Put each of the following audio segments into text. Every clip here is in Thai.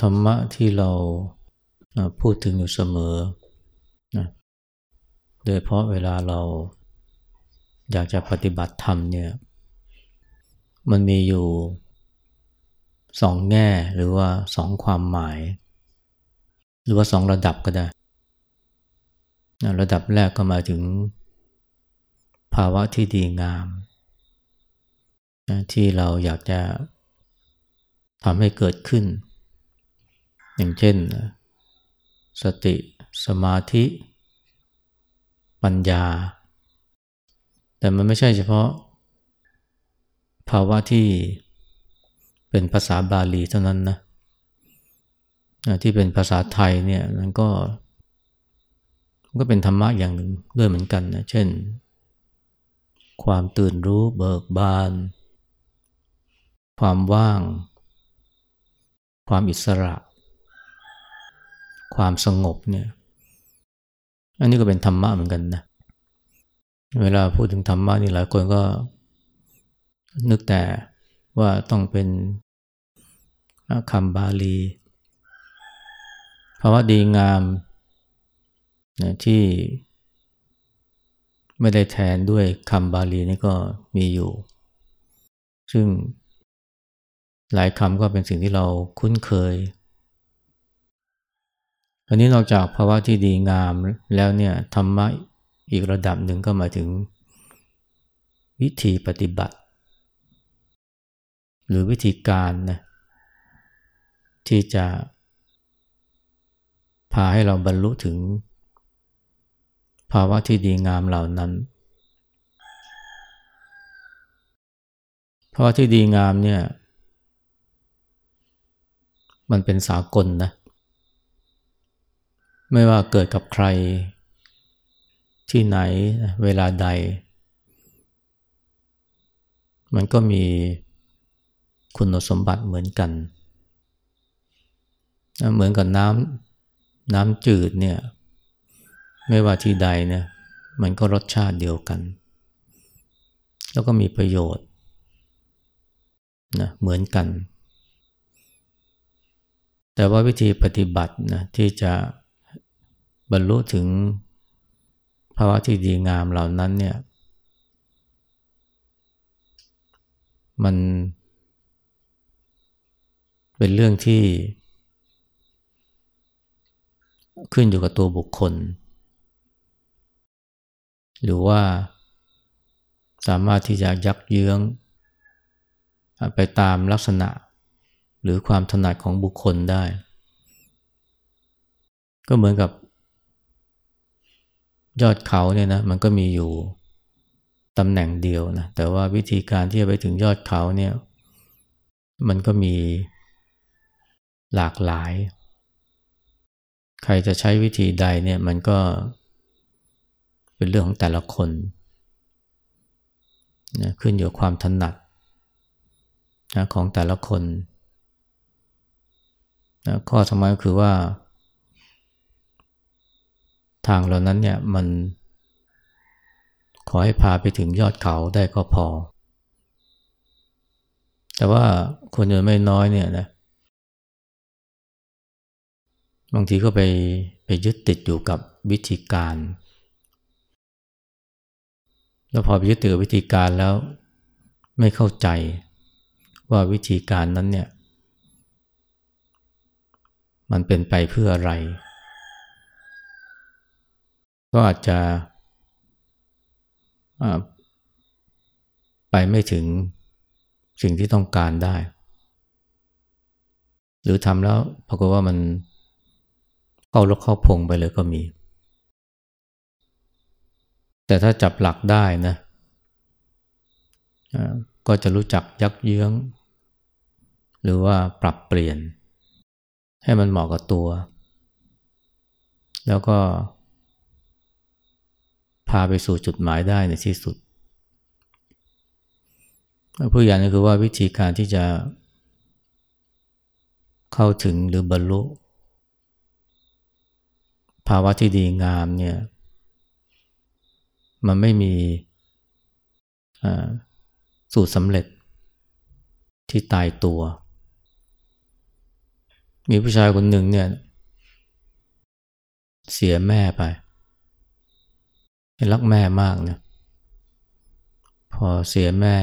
ธรรมะที่เราพูดถึงอยู่เสมอนะโดยเพราะเวลาเราอยากจะปฏิบัติธรรมเนี่ยมันมีอยู่สองแง่หรือว่าสองความหมาย หรือว่าสองระดับก็ได้ ระดับแรกก็มาถึงภาวะที่ดีงาม ที่เราอยากจะทำให้เกิดขึ้น อย่างเช่น สติ สมาธิ ปัญญา แต่มันไม่ใช่เฉพาะ ภาวะที่เป็นภาษาบาลีเท่านั้นนะที่เป็นภาษาไทยเนี่ยมันก็ก็เป็นธรรมะอย่างหนึ่งด้วยเหมือนกันนะ เช่น ความตื่นรู้เบิกบาน ความว่าง ความอิสระ ความสงบเนี่ย อันนี้ก็เป็นธรรมะเหมือนกันนะ เวลาพูดถึงธรรมะนี่หลายคนก็ นึกแต่ว่าต้องเป็นคำบาลีภาวะดีงามนะที่ไม่ได้แทนด้วยคำบาลีนี่ก็มีอยู่ ซึ่งหลายคำก็เป็นสิ่งที่เราคุ้นเคย อันนี้นอกจากภาวะที่ดีงามแล้วเนี่ยธรรมะอีกระดับหนึ่งก็หมายถึง วิธีปฏิบัติ หรือวิธีการนะที่จะ พาให้เราบรรลุถึง ภาวะที่ดีงามเหล่านั้นภาวะที่ดีงามเนี่ยมันเป็นสากลนะ ไม่ว่าเกิดกับใคร ที่ไหนเวลาใด มันก็มีคุณสมบัติเหมือนกัน เหมือนกับน้ำน้ำจืดเนี่ย ไม่ว่าที่ใดเนี่ย มันก็รสชาติเดียวกัน แล้วก็มีประโยชน์นะเหมือนกัน แต่ว่าวิธีปฏิบัตินะที่จะ บรรลุถึงภาวะที่ดีงามเหล่านั้นเนี่ย มันเป็นเรื่องที่ขึ้นอยู่กับตัวบุคคล หรือว่าสามารถที่จะยักเยื้อง ไปตามลักษณะ หรือความถนัดของบุคคลได้ ก็เหมือนกับ ยอดเขาเนี่ยนะมันก็มีอยู่ตำแหน่งเดียวนะแต่ว่าวิธีการที่จะไปถึงยอดเขาเนี่ยมันก็มีหลากหลาย ใครจะใช้วิธีใดเนี่ยมันก็เป็นเรื่องของแต่ละคนนะขึ้นอยู่ความถนัดนะของแต่ละคนนะข้อสำคัญก็คือว่า ทางเหล่านั้นเนี่ยมัน ขอให้พาไปถึงยอดเขาได้ก็พอ แต่ว่าคนจำนวนไม่น้อยเนี่ยนะบางทีก็ไปไปยึดติดอยู่กับวิธีการ แล้วพอไปยึดติดกับวิธีการแล้วไม่เข้าใจว่าวิธีการนั้นเนี่ย มันเป็นไปเพื่ออะไร ก็อาจจะไปไม่ถึงสิ่งที่ต้องการได้ หรือทำแล้วปรากฏว่ามันเข้าลกเข้าพงไปเลยก็มี แต่ถ้าจับหลักได้นะก็จะรู้จักยักเยื้อง หรือว่าปรับเปลี่ยน ให้มันเหมาะกับตัว แล้วก็ พาไปสู่จุดหมายได้ในที่สุดผู้อย่างก็คือว่าวิธีการที่จะเข้าถึงหรือบรรลุ ภาวะที่ดีงามเนี่ยมันไม่มีสูตรสำเร็จที่ตายตัว มีผู้ชายคนหนึ่งเนี่ยเสียแม่ไป รักแม่มากเนี่ยพอเสียแม่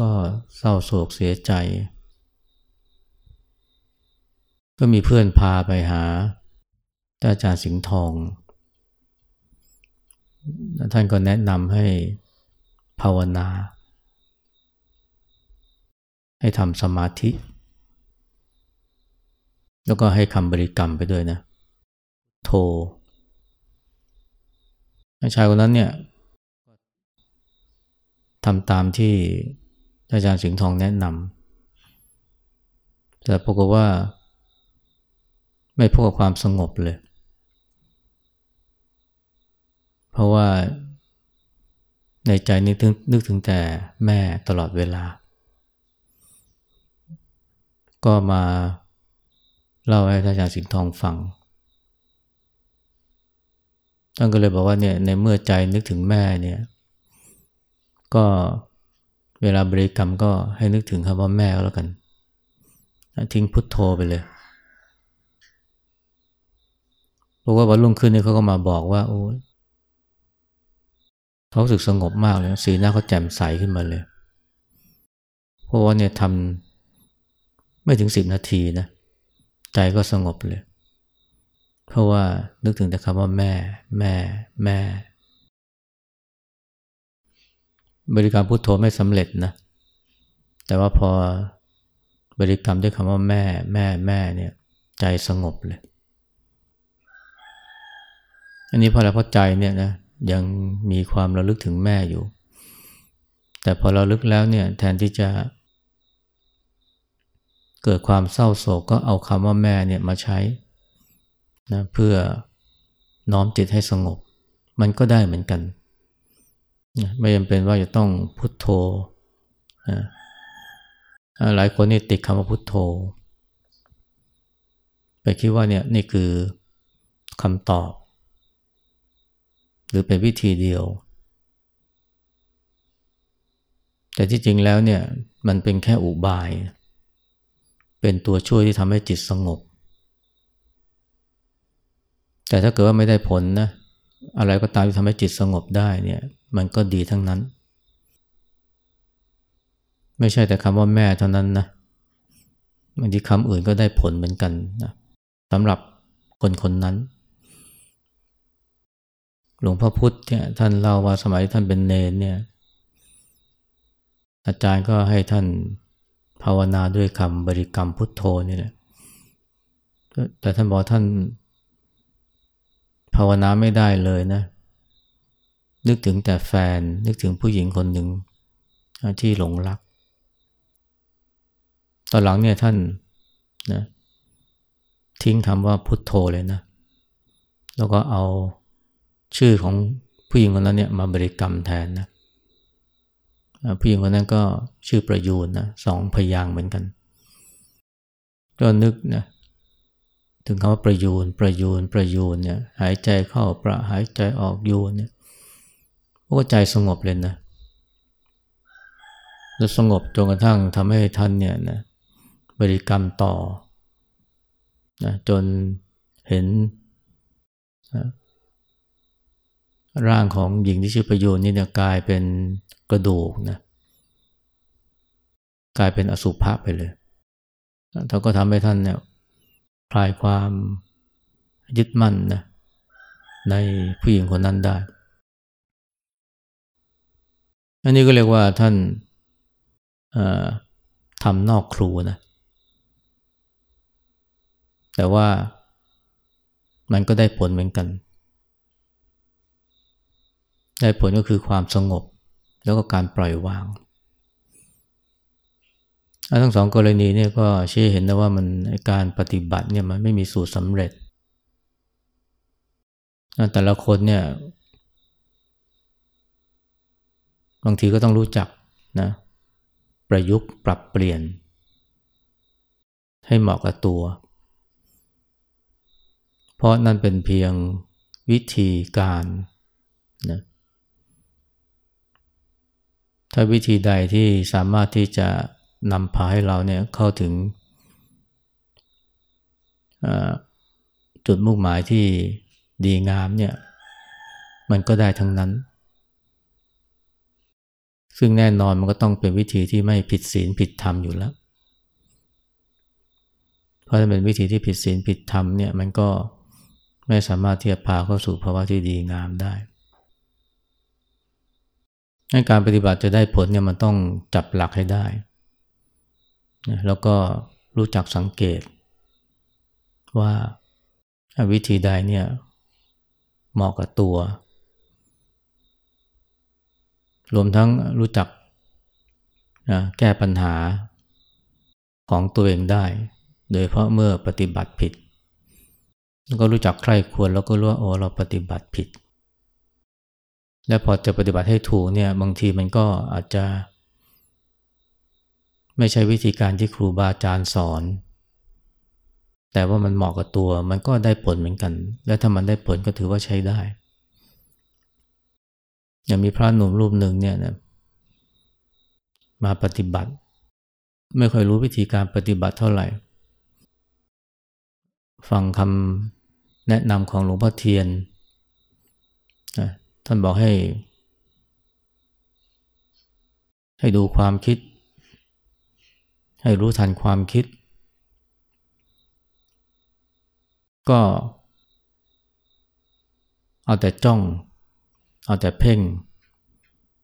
ก็เศร้าโศกเสียใจ ก็มีเพื่อนพาไปหาอาจารย์สิงห์ทอง ท่านก็แนะนำให้ภาวนา ให้ทำสมาธิ แล้วก็ให้คำบริกรรมไปด้วยนะ โท ชายคนนั้นเนี่ยทำตามที่อาจารย์สิงห์ทองแนะนำแต่ปรากฏว่า ไม่พบกับความสงบเลย เพราะว่าในใจนึกถึงนึกถึงแต่แม่ตลอดเวลา ก็มาเล่าให้ท่านอาจารย์สิงห์ทองฟัง ท่านก็เลยบอกว่าเนี่ยในเมื่อใจนึกถึงแม่เนี่ยก็เวลาบริกรรมก็ให้นึกถึงคำว่าแม่ก็แล้วกัน ทิ้งพุทโธไปเลยเพราะว่าวันรุ่งขึ้นเนี่ยเขาก็มาบอกว่าโอ้เขาสึกสงบมากเลยสีหน้าเขาแจ่มใสขึ้นมาเลย เพราะว่าเนี่ยทำไม่ถึงสิบนาทีนะใจก็สงบเลย เพราะว่านึกถึงแต่คำว่าแม่ แม่ แม่ บริการพุโทโธไม่สำเร็จนะ แต่ว่าพอบริกรรมด้วยคำว่าแม่ แม่ แม่เนี่ย ใจสงบเลย อันนี้พอแล้วพอใจเนี่ยนะยังมีความระลึกถึงแม่อยู่ แต่พอเราลึกแล้วเนี่ยแทนที่จะ เกิดความเศร้าโศกก็เอาคำว่าแม่เนี่ยมาใช้ นะเพื่อน้อมจิตให้สงบ มันก็ได้เหมือนกันนะไม่จำเป็นว่าจะต้องพุโทโธนะหลายคนนี่ติดคำว่าพุโทโธ ไปคิดว่าเนี่ยนี่คือคำตอบ หรือเป็นวิธีเดียว แต่ที่จริงแล้วเนี่ยมันเป็นแค่อุบาย เป็นตัวช่วยที่ทำให้จิตสงบ แต่ถ้าเกิดว่าไม่ได้ผลนะอะไรก็ตามที่ทำให้จิตสงบได้เนี่ย มันก็ดีทั้งนั้น ไม่ใช่แต่คำว่าแม่เท่านั้นนะบางทีคำอื่นก็ได้ผลเหมือนกันนะสำหรับคนคนนั้น หลวงพ่อพุธเนี่ยท่านเล่าว่าสมัยท่านเป็นเนรเนี่ย อาจารย์ก็ให้ท่านภาวนาด้วยคำบริกรรมพุทโธนี่แหละแต่ท่านบอกท่าน ภาวนาไม่ได้เลยนะ นึกถึงแต่แฟน นึกถึงผู้หญิงคนหนึ่งที่หลงรัก ตอนหลังเนี่ยท่านนะทิ้งคำว่าพุทโธเลยนะ แล้วก็เอาชื่อของผู้หญิงคนนั้นเนี่ยมาบริกรรมแทนนะผู้หญิงคนนั้นก็ชื่อประยูนนะสองพยางเหมือนกัน ก็นึกนะ ถึงคำว่าประยูนประยูนประยูนเนี่ยหายใจเข้าประหายใจออกยูนเนี่ยก็ใจสงบเลยนะแล้วสงบจนกระทั่งทำให้ท่านเนี่ยนะบริกรรมต่อนะจนเห็นร่างของหญิงที่ชื่อประยชน์นี่เนี่ยกลายเป็นกระดูกนะกลายเป็นอสุภะไปเลยเขาก็ทำให้ท่านเนี่ย คลายความยึดมั่นนะในผู้หญิงคนนั้นได้ อันนี้ก็เรียกว่าท่านทำนอกครูนะ แต่ว่ามันก็ได้ผลเหมือนกัน ได้ผลก็คือความสงบแล้วก็การปล่อยวาง ทั้งสองกรณีเนี่ยก็ชี้เห็นนะว่ามันการปฏิบัติเนี่ยมันไม่มีสูตรสำเร็จ แต่ละคนเนี่ยบางทีก็ต้องรู้จักนะประยุกต์ปรับเปลี่ยน ให้เหมาะกับตัว เพราะนั่นเป็นเพียงวิธีการนะถ้าวิธีใดที่สามารถที่จะ นำพาให้เราเนี่ยเข้าถึงจุดมุ่งหมายที่ดีงามเนี่ยมันก็ได้ทั้งนั้น ซึ่งแน่นอนมันก็ต้องเป็นวิธีที่ไม่ผิดศีลผิดธรรมอยู่แล้ว เพราะถ้าเป็นวิธีที่ผิดศีลผิดธรรมเนี่ยมันก็ไม่สามารถที่จะพาเข้าสู่ภาวะที่ดีงามได้ให้การปฏิบัติจะได้ผลเนี่ยมันต้องจับหลักให้ได้ นะแล้วก็รู้จักสังเกต ว่าวิธีใดเนี่ยเหมาะกับตัว รวมทั้งรู้จักนะแก้ปัญหาของตัวเองได้ โดยเพราะเมื่อปฏิบัติผิด ก็รู้จักใคร่ควรแล้วก็รู้ว่าโอ้เราปฏิบัติผิด และพอจะปฏิบัติให้ถูกเนี่ยบางทีมันก็อาจจะ ไม่ใช่วิธีการที่ครูบาอาจารย์สอน แต่ว่ามันเหมาะกับตัวมันก็ได้ผลเหมือนกัน และถ้ามันได้ผลก็ถือว่าใช้ได้ อย่างมีพระหนุ่มรูปหนึ่งเนี่ยนะมาปฏิบัติ ไม่ค่อยรู้วิธีการปฏิบัติเท่าไหร่ ฟังคำแนะนำของหลวงพ่อเทียนท่านบอกให้ ให้ดูความคิด ให้รู้ทันความคิด ก็เอาแต่จ้อง เอาแต่เพ่ง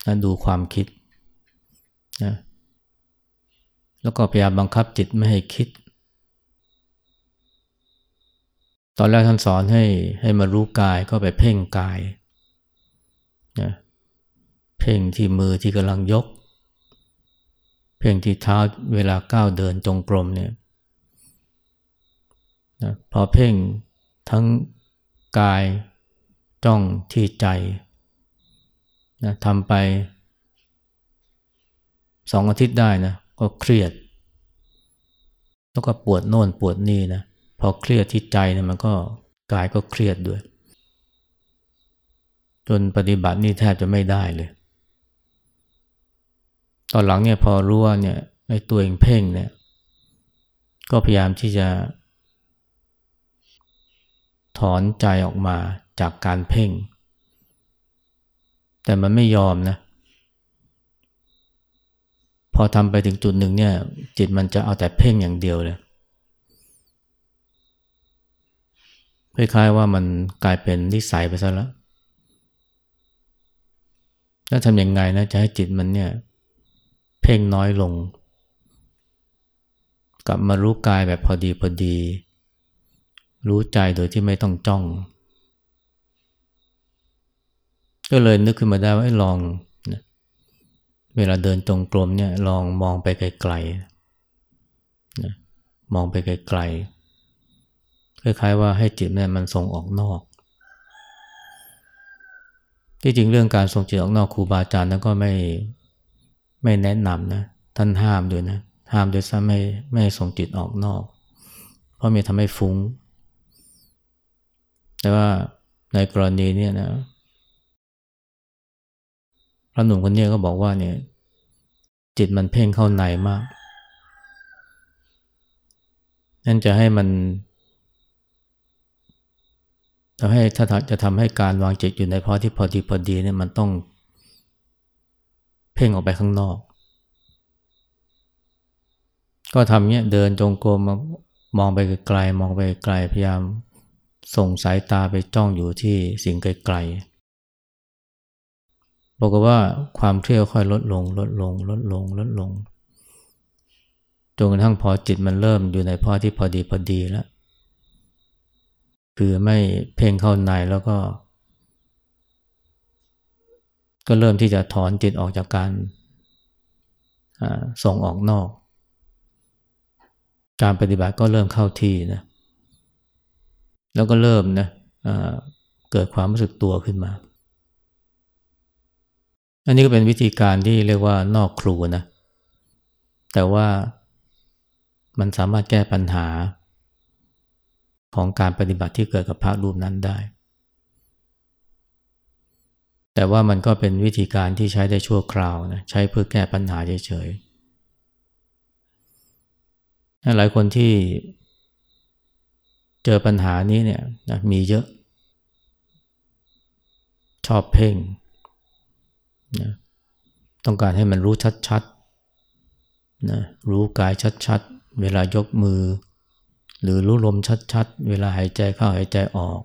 นะดูความคิดนะแล้วก็พยายามบังคับจิตไม่ให้คิด ตอนแรกท่านสอนให้ให้มารู้กายก็ไปเพ่งกายนะเพ่งที่มือที่กำลังยก เพ่งที่เท้าเวลาก้าวเดินจงกรมเนี่ยนะพอเพ่งทั้งกายจ้องที่ใจนะทำไปสองอาทิตย์ได้นะก็เครียด แล้วก็ปวดโน่นปวดนี่นะพอเครียดที่ใจเนี่ยมันก็กายก็เครียดด้วย จนปฏิบัตินี่แทบจะไม่ได้เลย ตอนหลังเนี่ยพอรู้ว่าเนี่ยไอ้ตัวเองเพ่งเนี่ย ก็พยายามที่จะ ถอนใจออกมาจากการเพ่ง แต่มันไม่ยอมนะ พอทำไปถึงจุดหนึ่งเนี่ย จิตมันจะเอาแต่เพ่งอย่างเดียวเลยคล้ายๆว่ามันกลายเป็นนิสัยไปซะแล้วแล้วทำยังไงนะจะให้จิตมันเนี่ย เพ่งน้อยลง กลับมารู้กายแบบพอดีพอดี รู้ใจโดยที่ไม่ต้องจ้อง ก็เลยนึกขึ้นมาได้ว่าลองนะเวลาเดินตรงกลมเนี่ยลองมองไปไกลๆนะมองไปไกลๆคล้ายๆว่าให้จิตเนี่ยมันส่งออกนอกที่จริงเรื่องการส่งจิตออกนอกครูบาอาจารย์นั้นก็ไม่ ไม่แนะนำนะท่านห้ามด้วยนะห้ามโดยซ้ำไม่ไม่ส่งจิตออกนอก เพราะมีทำให้ฟุง้ง แต่ว่าในกรณีนี้นะพระหนุ่มคนนี้ก็บอกว่าเนี่ย จิตมันเพ่งเข้าในมาก นั่นจะให้มันทำให้ถ้าจะทำให้การวางจิตอยู่ในพอที่พอดีพอดีเนี่ยมันต้อง เพ่งออกไปข้างนอก ก็ทำเนี้ยเดินจงกรมมองไปไกลมองไปไกลพยายาม ส่งสายตาไปจ้องอยู่ที่สิ่งไกลๆบอกว่าความเครียดค่อยลดลง ลดลง ลดลง ลดลงจนกระทั่งพอจิตมันเริ่มอยู่ในพอที่พอดีพอดีแล้วคือไม่เพ่งเข้าในแล้วก็ ก็เริ่มที่จะถอนจิตออกจากการส่งออกนอก การปฏิบัติก็เริ่มเข้าที่นะแล้วก็เริ่มนะเกิดความรู้สึกตัวขึ้นมา อันนี้ก็เป็นวิธีการที่เรียกว่านอกครูนะ แต่ว่ามันสามารถแก้ปัญหาของการปฏิบัติที่เกิดกับพระรูปนั้นได้ แต่ว่ามันก็เป็นวิธีการที่ใช้ได้ชั่วคราวนะใช้เพื่อแก้ปัญหาเฉยๆหลายคนที่เจอปัญหานี้เนี่ยนะมีเยอะ ชอบเพ่งนะต้องการให้มันรู้ชัดๆนะรู้กายชัดๆ เวลายกมือ หรือรู้ลมชัดๆ เวลาหายใจเข้าหายใจออก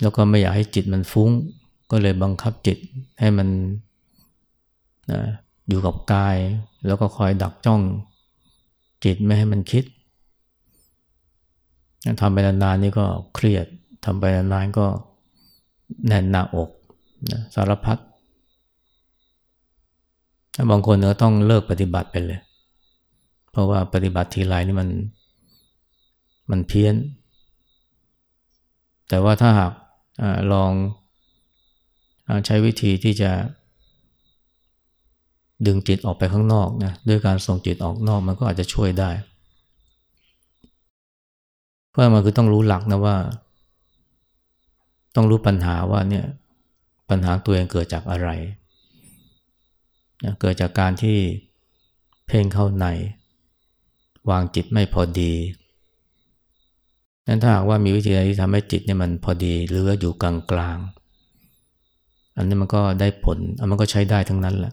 แล้วก็ไม่อยากให้จิตมันฟุ้ง ก็เลยบังคับจิตให้มันนะอยู่กับกาย แล้วก็คอยดักจ้องจิตไม่ให้มันคิดทำไปนานๆนี่ก็เครียดทำไปนานๆก็แน่นหน้าอกนะสารพัดถ้าบางคนก็ต้องเลิกปฏิบัติไปเลย เพราะว่าปฏิบัติทีไรนี่มันมันเพี้ยน แต่ว่าถ้าหาก อลองอใช้วิธีที่จะ ดึงจิตออกไปข้างนอกนะด้วยการส่งจิตออกนอกมันก็อาจจะช่วยได้ เพราะมันคือต้องรู้หลักนะว่า ต้องรู้ปัญหาว่าเนี่ยปัญหาตัวเองเกิดจากอะไรนะเกิดจากการที่เพ่งเข้าใน วางจิตไม่พอดี นั้นถ้าหากว่ามีวิธีใดที่ทำให้จิตเนี่ยมันพอดีหรืออยู่กลางกลางอันนี้มันก็ได้ผลอันมันก็ใช้ได้ทั้งนั้นแหละ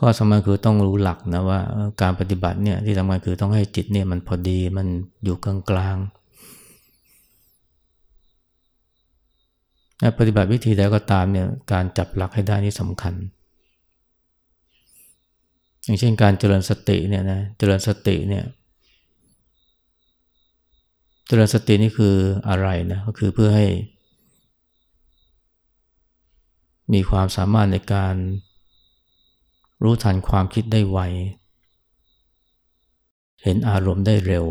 ก็สำคัญคือต้องรู้หลักนะว่าการปฏิบัติเนี่ยที่สำคัญคือต้องให้จิตเนี่ยมันพอดีมันอยู่กลางกลางปฏิบัติวิธีใดก็ตามเนี่ยการจับหลักให้ได้นี่สำคัญ อย่างเช่นการเจริญสติเนี่ยนะเจริญสติเนี่ย เจริญสตินี่คืออะไรนะก็คือเพื่อให้ มีความสามารถในการรู้ทันความคิดได้ไว เห็นอารมณ์ได้เร็ว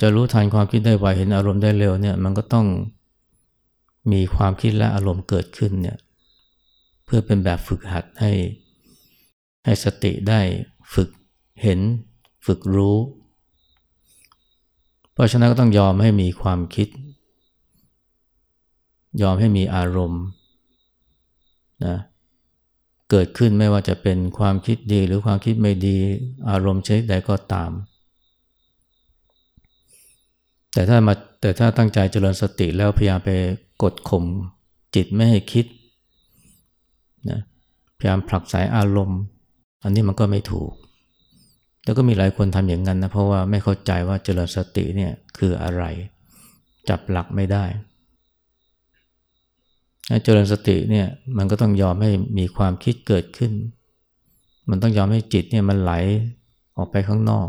จะรู้ทันความคิดได้ไว เห็นอารมณ์ได้เร็วเนี่ยมันก็ต้องมีความคิดและอารมณ์เกิดขึ้นเนี่ยเพื่อเป็นแบบฝึกหัดให้ให้สติได้ฝึกเห็น ฝึกรู้ ราะฉะนั้นก็ต้องยอมให้มีความคิด ยอมให้มีอารมณ์นะเกิดขึ้นไม่ว่าจะเป็นความคิดดีหรือความคิดไม่ดีอารมณ์ชนิดใดก็ตาม แต่ถ้ามาแต่ถ้าตั้งใจเจริญสติแล้วพยายามไปกดข่มจิตไม่ให้คิดนะพยายามผลักสายอารมณ์ อันนี้มันก็ไม่ถูก แล้วก็มีหลายคนทำอย่างนั้นนะเพราะว่าไม่เข้าใจว่าเจริญสติเนี่ยคืออะไร จับหลักไม่ได้เจริญสติเนี่ยมันก็ต้องยอมให้มีความคิดเกิดขึ้น มันต้องยอมให้จิตเนี่ยมันไหลออกไปข้างนอก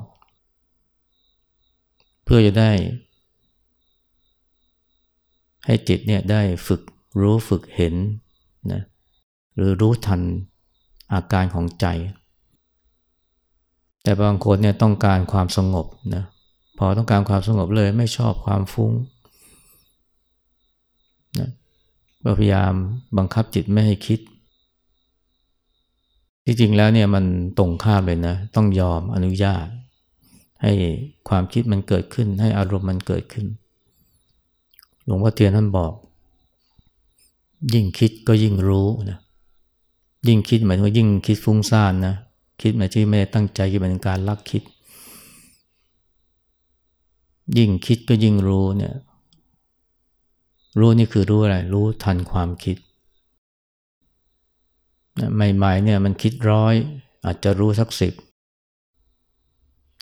เพื่อจะได้ ให้จิตเนี่ยได้ฝึกรู้ฝึกเห็นนะหรือรู้ทันอาการของใจ แต่บางคนเนี่ยต้องการความสงบนะพอต้องการความสงบเลยไม่ชอบความฟุ้งนะพยายามบังคับจิตไม่ให้คิด ที่จริงแล้วเนี่ยมันตรงข้ามเลยนะ ต้องยอมอนุญาต ให้ความคิดมันเกิดขึ้น ให้อารมณ์มันเกิดขึ้น หลวงพ่อเทียนท่านบอก ยิ่งคิดก็ยิ่งรู้นะยิ่งคิดหมายถึงว่ายิ่งคิดฟุ้งซ่านนะ คิดมายถึงไม่ได้ตั้งใจคิดเป็นการลักคิด ยิ่งคิดก็ยิ่งรู้เนี่ย รู้นี่คือรู้อะไร รู้ทันความคิดใหม่ๆเนี่ยมันคิดร้อย อาจจะรู้สักสิบ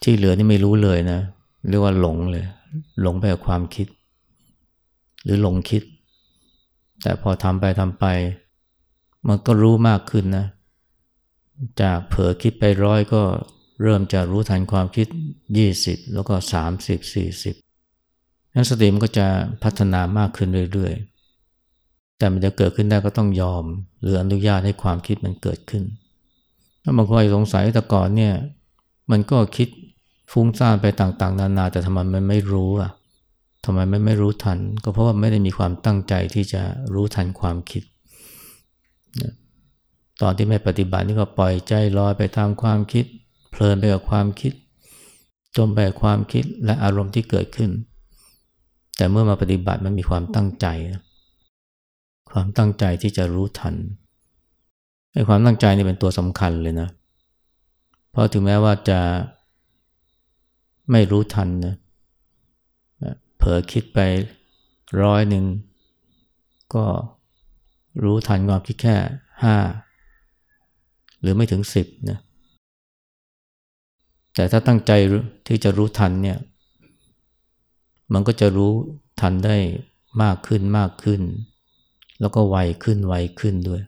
ที่เหลือนี่ไม่รู้เลยนะเรียกว่าหลงเลย หลงไปกับความคิด หรือหลงคิด แต่พอทำไปทำไป มันก็รู้มากขึ้นนะ จากเผลอคิดไปร้อยก็เริ่มจะรู้ทันความคิดยี่สิบแล้วก็สามสิบสี่สิบนั้นสติมันก็จะพัฒนามากขึ้นเรื่อยๆ แต่มันจะเกิดขึ้นได้ก็ต้องยอม หรืออนุญาตให้ความคิดมันเกิดขึ้นถ้าบางคนสงสัยแต่ก่อนเนี่ยมันก็คิดฟุ้งซ่านไปต่างๆ นานาแต่ทำไมมันไม่รู้อะทำไมไม่ไม่รู้ทัน ก็เพราะว่าไม่ได้มีความตั้งใจที่จะรู้ทันความคิด ตอนที่ไม่ปฏิบัตินี่ก็ปล่อยใจลอยไปตามความคิด เพลินไปกับความคิด จมไปกับความคิดและอารมณ์ที่เกิดขึ้น แต่เมื่อมาปฏิบัติมันมีความตั้งใจ ความตั้งใจที่จะรู้ทันไอ้ความตั้งใจนี่เป็นตัวสำคัญเลยนะ เพราะถึงแม้ว่าจะไม่รู้ทันนะเผลอคิดไปร้อยหนึ่งก็รู้ทันความคิดแค่ห้า หรือไม่ถึงสิบนะแต่ถ้าตั้งใจที่จะรู้ทันเนี่ย มันก็จะรู้ทันได้มากขึ้นมากขึ้น แล้วก็ไวขึ้นไวขึ้นด้วย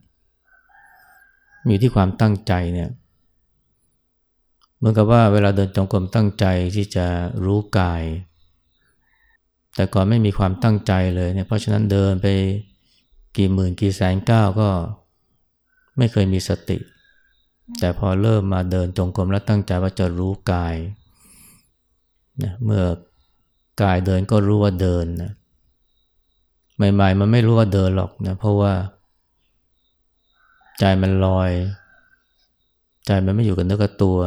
มีที่ความตั้งใจเนี่ยเหมือนกับว่าเวลาเดินจงกรมตั้งใจที่จะรู้กาย แต่ก่อนไม่มีความตั้งใจเลยเนี่ยเพราะฉะนั้นเดินไปกี่หมื่นกี่แสนก้าวก็ไม่เคยมีสติ แต่พอเริ่มมาเดินจงกรมแล้วตั้งใจว่าจะรู้กายนะเมื่อกายเดินก็รู้ว่าเดินนะใหม่ๆมันไม่รู้ว่าเดินหรอกนะเพราะว่า ใจมันลอย ใจมันไม่อยู่กับเนื้อกับตัว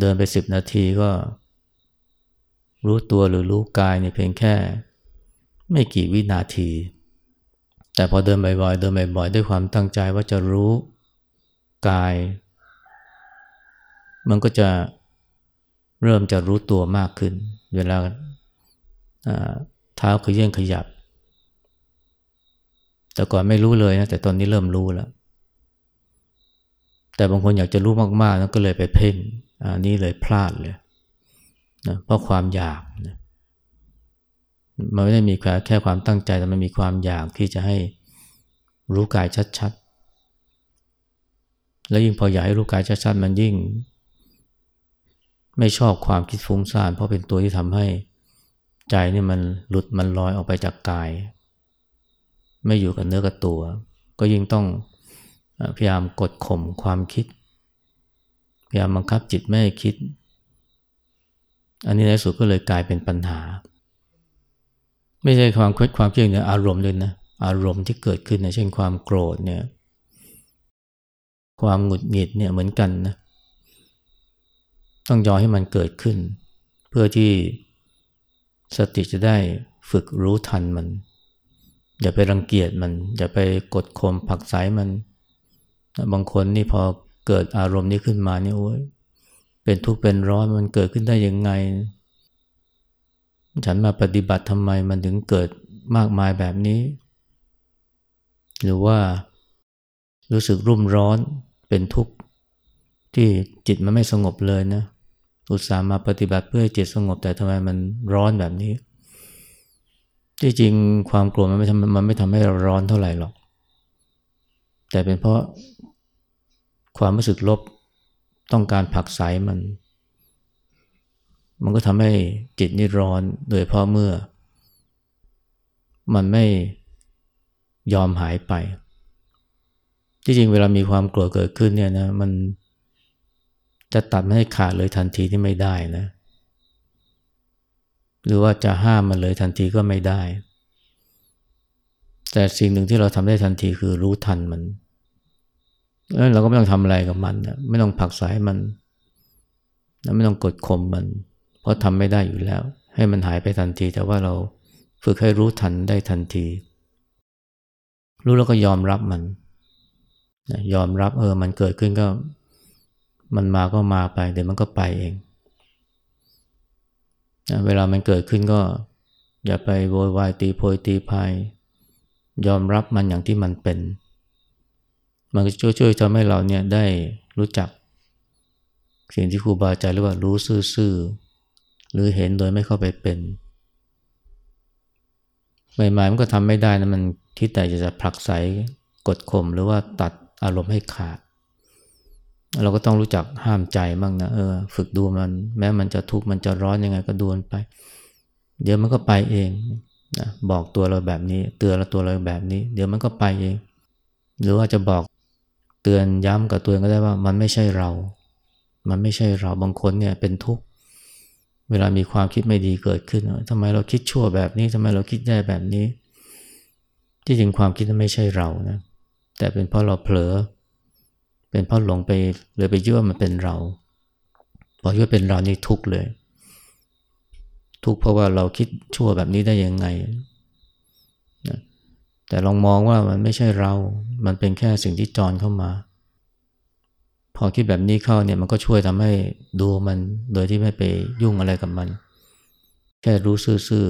เดินไปสิบนาทีก็ รู้ตัวหรือรู้กายเนี่ยเพียงแค่ ไม่กี่วินาที แต่พอเดินบ่อยๆเดินบ่อยๆด้วยความตั้งใจว่าจะรู้ กาย มันก็จะเริ่มจะรู้ตัวมากขึ้น เวลาเท้าขยื่นขยับ แต่ก่อนไม่รู้เลยนะแต่ตอนนี้เริ่มรู้แล้ว แต่บางคนอยากจะรู้มากๆแล้วก็เลยไปเพ่งอันนี้เลยพลาดเลยนะเพราะความอยากนะมันไม่ได้มีแค่แค่ความตั้งใจแต่มันมีความอยากที่จะให้รู้กายชัดๆ แล้วยิ่งพออยากให้รู้กายชัดๆมันยิ่ง ไม่ชอบความคิดฟุ้งซ่านเพราะเป็นตัวที่ทำให้ใจนี่มันหลุดมันลอยออกไปจากกาย ไม่อยู่กับเนื้อกับตัว ก็ยิ่งต้องพยายามกดข่มความคิด พยายามบังคับจิตไม่ให้คิด อันนี้ในสุดก็เลยกลายเป็นปัญหา ไม่ใช่ความคิดความคิดเนี่ยอารมณ์เลยนะอารมณ์ที่เกิดขึ้นนะเช่นความโกรธเนี่ย ความหงุดหงิดเนี่ยเหมือนกันนะต้องยอมให้มันเกิดขึ้น เพื่อที่สติจะได้ฝึกรู้ทันมัน อย่าไปรังเกียจมัน อย่าไปกดข่มผักสายมัน บางคนนี่พอเกิดอารมณ์นี้ขึ้นมานี่โอ้ยเป็นทุกข์เป็นร้อนมันเกิดขึ้นได้ยังไง ฉันมาปฏิบัติทำไมมันถึงเกิดมากมายแบบนี้ หรือว่ารู้สึกรุ่มร้อน เป็นทุกข์ที่จิตมันไม่สงบเลยนะ อุตส่าห์มาปฏิบัติเพื่อให้จิตสงบแต่ทำไมมันร้อนแบบนี้ ที่จริงความกลัวมันไม่ทำมันไม่ทำให้เราร้อนเท่าไหร่หรอก แต่เป็นเพราะความรู้สึกลบต้องการผักใสมัน มันก็ทำให้จิตนี่ร้อนโดยเพราะเมื่อ มันไม่ยอมหายไป ที่จริงเวลามีความโกรธเกิดขึ้นเนี่ยนะมันจะตัดไม่ให้ขาดเลยทันทีที่ไม่ได้นะ หรือว่าจะห้ามมันเลยทันทีก็ไม่ได้ แต่สิ่งหนึ่งที่เราทำได้ทันทีคือรู้ทันมันแล้วเราก็ไม่ต้องทำอะไรกับมันนะไม่ต้องผักสายมันแล้วไม่ต้องกดข่มมัน เพราะทำไม่ได้อยู่แล้ว ให้มันหายไปทันที แต่ว่าเราฝึกให้รู้ทันได้ทันที รู้แล้วก็ยอมรับมัน ยอมรับเออมันเกิดขึ้นก็ มันมาก็มาไป เดี๋ยวมันก็ไปเองเวลามันเกิดขึ้นก็ อย่าไปโวยวายตีโพยตีพายยอมรับมันอย่างที่มันเป็น มันก็ช่วยๆทำให้เราเนี่ยได้รู้จัก สิ่งที่ครูบาอาจารย์เรียกว่ารู้ซื่อๆหรือเห็นโดยไม่เข้าไปเป็นใหม่ๆมันก็ทำไม่ได้นะมันที่แต่จะจะผลักไสกดข่มหรือว่าตัด อารมณ์ให้ขาด เราก็ต้องรู้จักห้ามใจบ้างนะเออฝึกดูมัน แม้มันจะทุกข์มันจะร้อนยังไงก็ดูมันไป เดี๋ยวมันก็ไปเองนะบอกตัวเราแบบนี้ เตือนเราตัวเราแบบนี้ เดี๋ยวมันก็ไปเอง หรือว่าจะบอกเตือนย้ำกับตัวเองก็ได้ว่ามันไม่ใช่เรา มันไม่ใช่เราบางคนเนี่ยเป็นทุกข์เวลามีความคิดไม่ดีเกิดขึ้นทำไมเราคิดชั่วแบบนี้ทำไมเราคิดแย่แบบนี้ ที่จริงความคิดนั้นไม่ใช่เรานะ แต่เป็นเพราะเราเผลอ เป็นเพราะหลงไปเลยไปยึดว่ามันเป็นเราพอยึดเป็นเรานี่ทุกเลย ทุกเพราะว่าเราคิดชั่วแบบนี้ได้ยังไงนะแต่ลองมองว่ามันไม่ใช่เรา มันเป็นแค่สิ่งที่จรเข้ามา พอคิดแบบนี้เข้าเนี่ยมันก็ช่วยทำให้ดูมันโดยที่ไม่ไปยุ่งอะไรกับมัน แค่รู้ซื่อ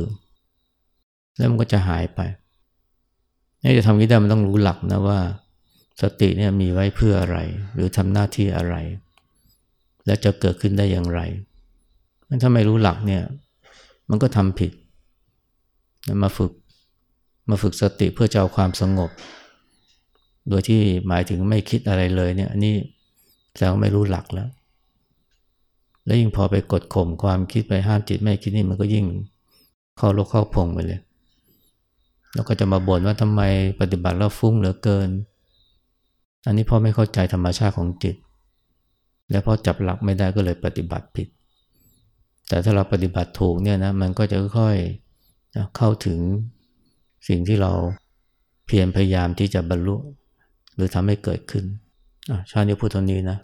ๆแล้วมันก็จะหายไป จะทำนี้ได้มันต้องรู้หลักนะว่า สติเนี่ยมีไว้เพื่ออะไร หรือทำหน้าที่อะไร และจะเกิดขึ้นได้อย่างไรถ้าไม่รู้หลักเนี่ย มันก็ทำผิด มาฝึกมาฝึกสติเพื่อจะเอาความสงบ โดยที่หมายถึงไม่คิดอะไรเลยเนี่ยนนี้แสดงไม่รู้หลักแล้ว แล้วยิ่งพอไปกดข่มความคิดไปห้ามจิตไม่คิดนี่มันก็ยิ่งเข้าลกเข้าพงไปเลย แล้วก็จะมาบ่นว่าทำไมปฏิบัติแล้วฟุ้งเหลือเกิน อันนี้พ่อไม่เข้าใจธรรมชาติของจิต แล้วพอจับหลักไม่ได้ก็เลยปฏิบัติผิด แต่ถ้าเราปฏิบัติถูกเนี่ยนะมันก็จะค่อยๆเข้าถึงสิ่งที่เราเพียรพยายามที่จะบรรลุ หรือทำให้เกิดขึ้นชาติพูดตอนนี้นะ